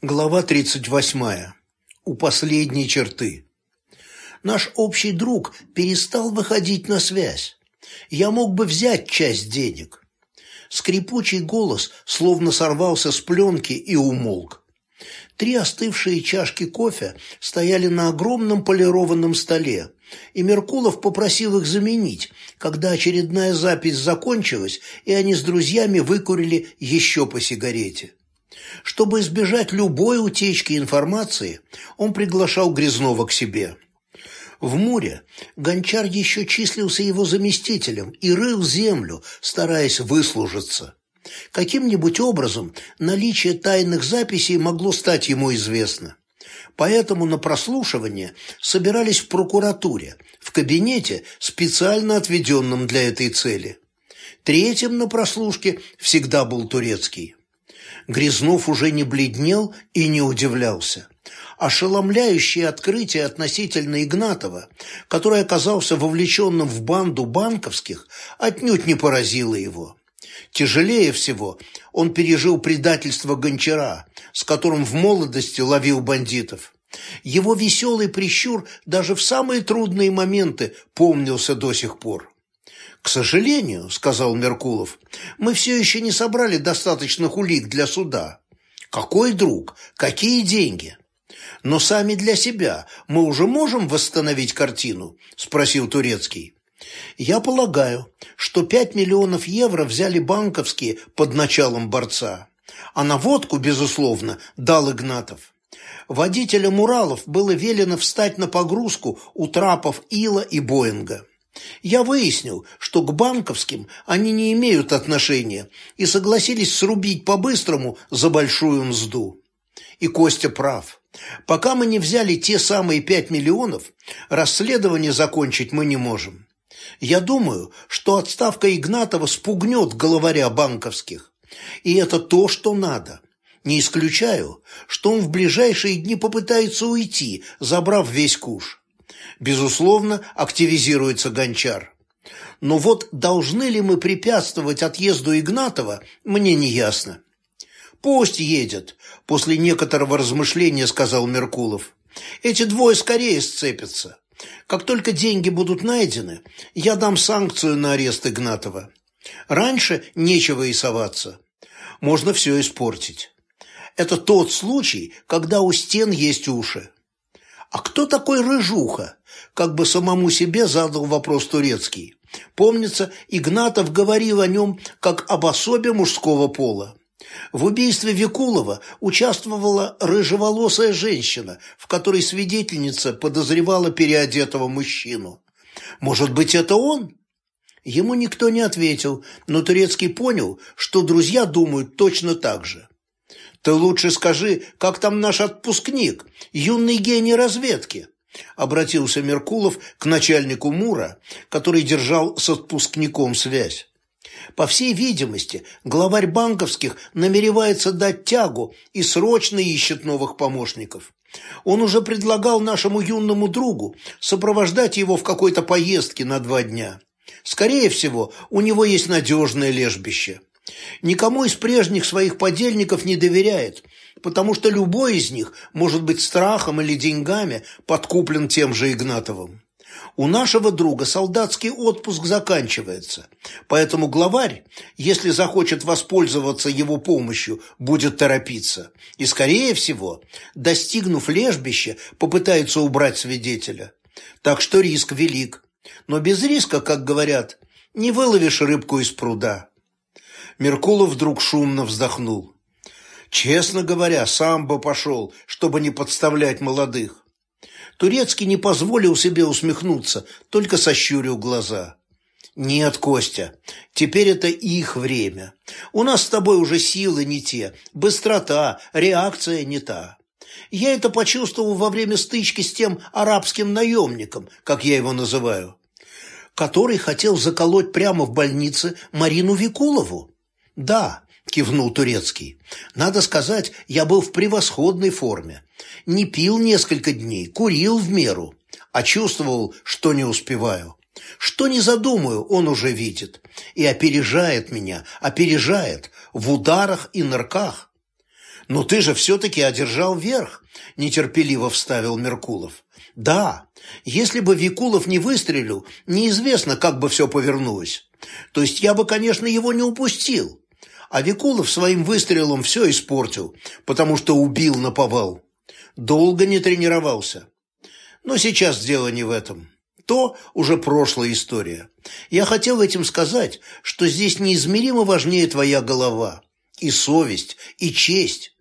Глава 38. У последней черты. Наш общий друг перестал выходить на связь. Я мог бы взять часть денег. Скрипучий голос словно сорвался с пленки и умолк. Три остывшие чашки кофе стояли на огромном полированном столе, и Меркулов попросил их заменить, когда очередная запись закончилась, и они с друзьями выкурили еще по сигарете. Чтобы избежать любой утечки информации, он приглашал Грязнова к себе. В Муре Гончар еще числился его заместителем и рыл землю, стараясь выслужиться. Каким-нибудь образом наличие тайных записей могло стать ему известно. Поэтому на прослушивание собирались в прокуратуре, в кабинете, специально отведенном для этой цели. Третьим на прослушке всегда был турецкий. Грязнов уже не бледнел и не удивлялся. Ошеломляющее открытие относительно Игнатова, который оказался вовлеченным в банду банковских, отнюдь не поразило его. Тяжелее всего он пережил предательство Гончара, с которым в молодости ловил бандитов. Его веселый прищур даже в самые трудные моменты помнился до сих пор. «К сожалению, — сказал Меркулов, — мы все еще не собрали достаточных улик для суда. Какой друг? Какие деньги?» «Но сами для себя мы уже можем восстановить картину?» – спросил Турецкий. «Я полагаю, что пять миллионов евро взяли банковские под началом борца, а на водку, безусловно, дал Игнатов. Водителям Уралов было велено встать на погрузку у трапов Ила и Боинга. Я выяснил, что к банковским они не имеют отношения и согласились срубить по-быстрому за большую мзду. И Костя прав. Пока мы не взяли те самые пять миллионов, расследование закончить мы не можем. Я думаю, что отставка Игнатова спугнет главаря банковских. И это то, что надо. Не исключаю, что он в ближайшие дни попытается уйти, забрав весь куш. Безусловно, активизируется Гончар. Но вот должны ли мы препятствовать отъезду Игнатова, мне не ясно. «Пусть едет», – после некоторого размышления сказал Меркулов. «Эти двое скорее сцепятся. Как только деньги будут найдены, я дам санкцию на арест Игнатова. Раньше нечего и соваться. Можно все испортить. Это тот случай, когда у стен есть уши. А кто такой Рыжуха? Как бы самому себе задал вопрос турецкий. Помнится, Игнатов говорил о нем как об особе мужского пола. В убийстве Викулова участвовала рыжеволосая женщина, в которой свидетельница подозревала переодетого мужчину. Может быть, это он? Ему никто не ответил, но Турецкий понял, что друзья думают точно так же. «Ты лучше скажи, как там наш отпускник, юный гений разведки?» Обратился Меркулов к начальнику МУРа, который держал с отпускником связь. По всей видимости, главарь банковских намеревается дать тягу и срочно ищет новых помощников. Он уже предлагал нашему юному другу сопровождать его в какой-то поездке на два дня. Скорее всего, у него есть надежное лежбище. Никому из прежних своих подельников не доверяет, потому что любой из них может быть страхом или деньгами подкуплен тем же Игнатовым. У нашего друга солдатский отпуск заканчивается, поэтому главарь, если захочет воспользоваться его помощью, будет торопиться. И, скорее всего, достигнув лежбища, попытается убрать свидетеля. Так что риск велик. Но без риска, как говорят, не выловишь рыбку из пруда. Меркулов вдруг шумно вздохнул. Честно говоря, сам бы пошел, чтобы не подставлять молодых. Турецкий не позволил себе усмехнуться, только сощурил глаза. «Нет, Костя, теперь это их время. У нас с тобой уже силы не те, быстрота, реакция не та. Я это почувствовал во время стычки с тем арабским наемником, как я его называю, который хотел заколоть прямо в больнице Марину Викулову. Да, кивнул Турецкий. Надо сказать, я был в превосходной форме. Не пил несколько дней, курил в меру, а чувствовал, что не успеваю. Что не задумаю, он уже видит. И опережает меня, опережает, в ударах и нырках. Но ты же все-таки одержал верх, нетерпеливо вставил Меркулов. Да, если бы Викулов не выстрелил, неизвестно, как бы все повернулось. То есть я бы, конечно, его не упустил. А Викулов своим выстрелом все испортил, потому что убил на повал. Долго не тренировался. Но сейчас дело не в этом. То уже прошлая история. Я хотел этим сказать, что здесь неизмеримо важнее твоя голова, и совесть, и честь.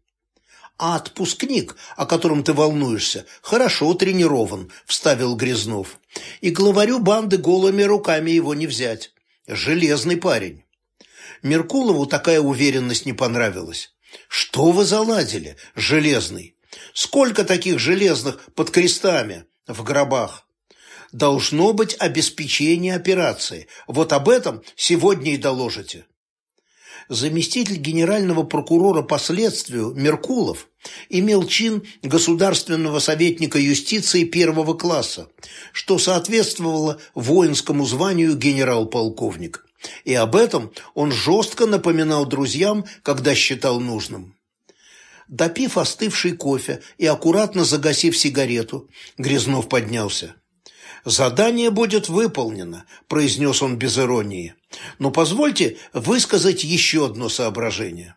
А отпускник, о котором ты волнуешься, хорошо тренирован, вставил Грязнов. И главарю банды голыми руками его не взять. Железный парень. Меркулову такая уверенность не понравилась. Что вы заладили, железный? Сколько таких железных под крестами в гробах? Должно быть обеспечение операции. Вот об этом сегодня и доложите заместитель генерального прокурора по следствию Меркулов имел чин государственного советника юстиции первого класса, что соответствовало воинскому званию генерал-полковник. И об этом он жестко напоминал друзьям, когда считал нужным. Допив остывший кофе и аккуратно загасив сигарету, Грязнов поднялся. «Задание будет выполнено», – произнес он без иронии. «Но позвольте высказать еще одно соображение».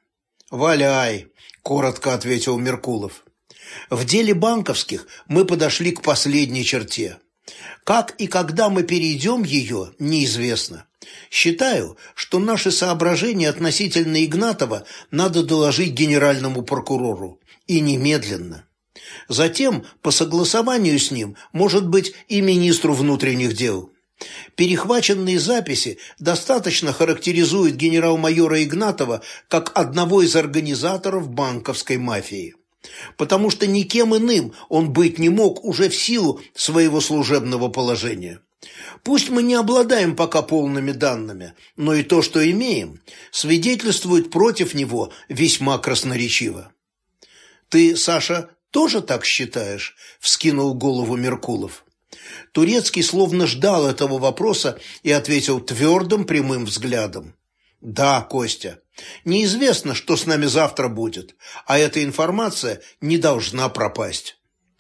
«Валяй», – коротко ответил Меркулов. «В деле банковских мы подошли к последней черте. Как и когда мы перейдем ее, неизвестно. Считаю, что наши соображения относительно Игнатова надо доложить генеральному прокурору. И немедленно». Затем, по согласованию с ним, может быть и министру внутренних дел. Перехваченные записи достаточно характеризуют генерал-майора Игнатова как одного из организаторов банковской мафии. Потому что никем иным он быть не мог уже в силу своего служебного положения. Пусть мы не обладаем пока полными данными, но и то, что имеем, свидетельствует против него весьма красноречиво. Ты, Саша, тоже так считаешь?» – вскинул голову Меркулов. Турецкий словно ждал этого вопроса и ответил твердым прямым взглядом. «Да, Костя, неизвестно, что с нами завтра будет, а эта информация не должна пропасть».